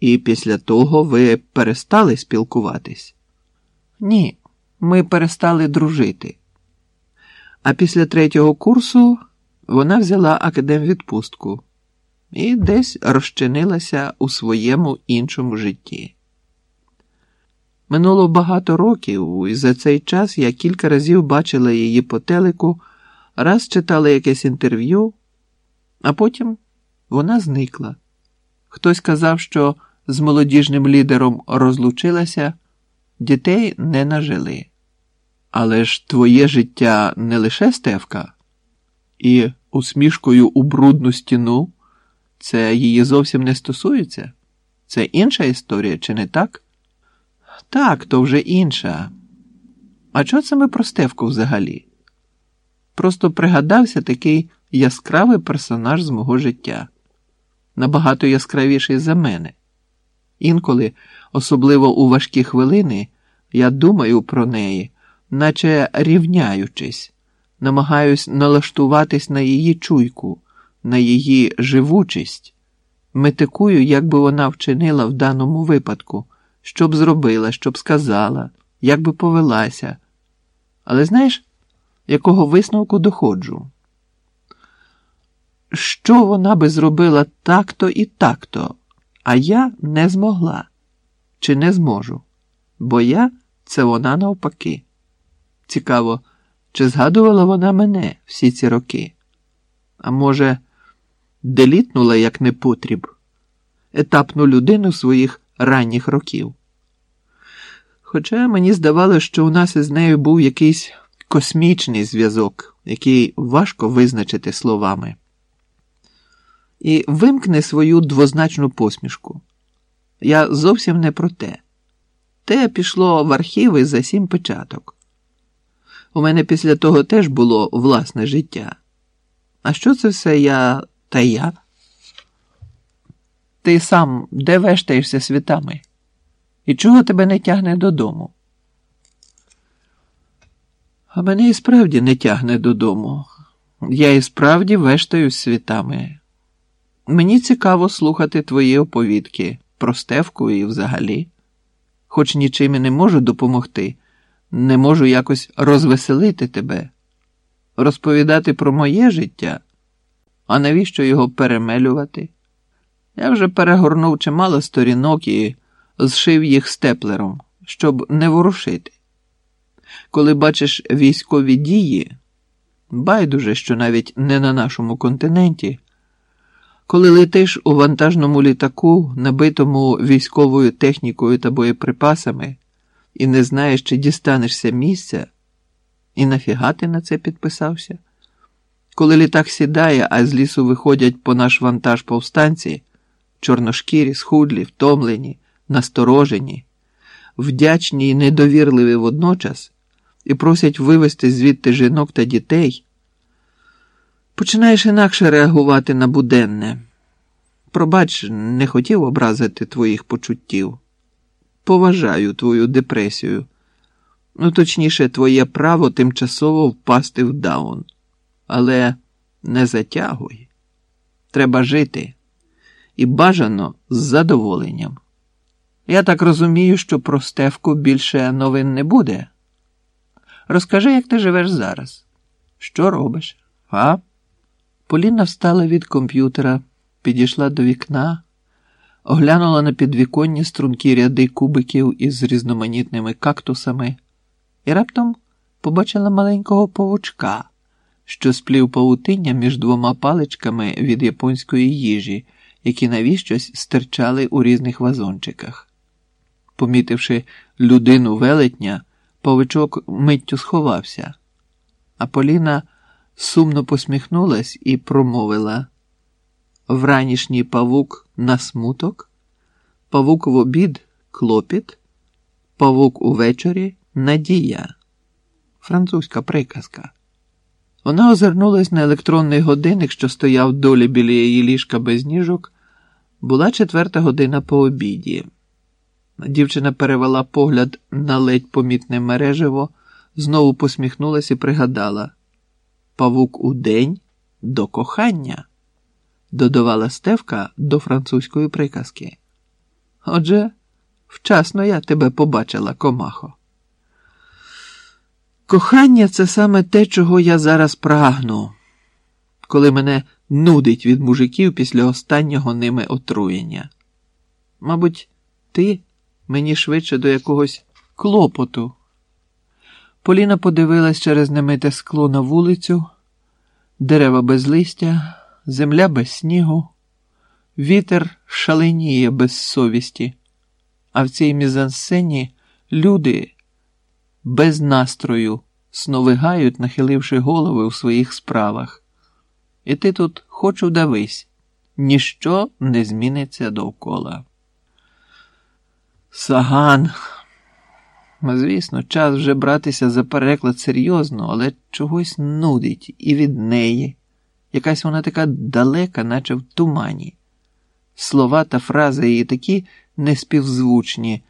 І після того ви перестали спілкуватись? Ні, ми перестали дружити. А після третього курсу вона взяла академвідпустку і десь розчинилася у своєму іншому житті. Минуло багато років, і за цей час я кілька разів бачила її по телеку, раз читала якесь інтерв'ю, а потім вона зникла. Хтось казав, що з молодіжним лідером розлучилася, дітей не нажили. Але ж твоє життя не лише стевка, і усмішкою у брудну стіну це її зовсім не стосується. Це інша історія, чи не так? Так, то вже інша. А чого це ми про Стевку взагалі? Просто пригадався такий яскравий персонаж з мого життя, набагато яскравіший за мене. Інколи, особливо у важкі хвилини, я думаю про неї, наче рівняючись, намагаюсь налаштуватись на її чуйку, на її живучість, метикую, як би вона вчинила в даному випадку, що б зробила, що б сказала, як би повелася. Але знаєш, якого висновку доходжу? Що вона би зробила так-то і так-то, а я не змогла чи не зможу, бо я це вона навпаки. Цікаво, чи згадувала вона мене всі ці роки? А може, делітнула як непотріб, етапну людину своїх ранніх років? Хоча мені здавалося, що у нас із нею був якийсь космічний зв'язок, який важко визначити словами. І вимкне свою двозначну посмішку. Я зовсім не про те. Те пішло в архіви за сім печаток. У мене після того теж було власне життя. А що це все я та я? Ти сам де вештаєшся світами? І чого тебе не тягне додому? А мене і справді не тягне додому. Я і справді вештаюсь світами. Мені цікаво слухати твої оповідки про Стевку і взагалі, хоч нічим і не можу допомогти, не можу якось розвеселити тебе, розповідати про моє життя, а навіщо його перемелювати? Я вже перегорнув чимало сторінок і зшив їх степлером, щоб не ворушити. Коли бачиш військові дії, байдуже, що навіть не на нашому континенті, коли летиш у вантажному літаку, набитому військовою технікою та боєприпасами, і не знаєш, чи дістанешся місця, і нафіга ти на це підписався? Коли літак сідає, а з лісу виходять по наш вантаж повстанці, чорношкірі, схудлі, втомлені, насторожені, вдячні і недовірливі водночас, і просять вивезти звідти жінок та дітей, починаєш інакше реагувати на буденне. Пробач, не хотів образити твоїх почуттів. Поважаю твою депресію, ну, точніше, твоє право тимчасово впасти в даун. Але не затягуй. Треба жити і бажано з задоволенням. Я так розумію, що про Стевку більше новин не буде. Розкажи, як ти живеш зараз. Що робиш? А? Поліна встала від комп'ютера, підійшла до вікна, оглянула на підвіконні стрункі ряди кубиків із різноманітними кактусами і раптом побачила маленького павучка, що сплів павутиння між двома паличками від японської їжі, які навіщось стирчали у різних вазончиках. Помітивши людину велетня, павичок миттю сховався, а Поліна сумно посміхнулась і промовила Вранішній павук на смуток, павук в обід клопіт, павук увечері надія. Французька приказка. Вона озирнулась на електронний годинник, що стояв долі біля її ліжка без ніжок. Була четверта година по обіді. Дівчина перевела погляд на ледь помітне мережево, знову посміхнулась і пригадала Павук у день до кохання, додавала Стевка до французької приказки. Отже, вчасно я тебе побачила, комахо. Кохання це саме те, чого я зараз прагну, коли мене нудить від мужиків після останнього ними отруєння. Мабуть, ти мені швидше до якогось клопоту. Поліна подивилась через немите скло на вулицю, дерева без листя, земля без снігу, вітер шаленіє без совісті, а в цій мізансцені люди без настрою сновигають, нахиливши голови у своїх справах. І ти тут хоч удавись, ніщо не зміниться довкола. Саган. Звісно, час вже братися за переклад серйозно, але чогось нудить і від неї. Якась вона така далека, наче в тумані. Слова та фрази її такі неспівзвучні.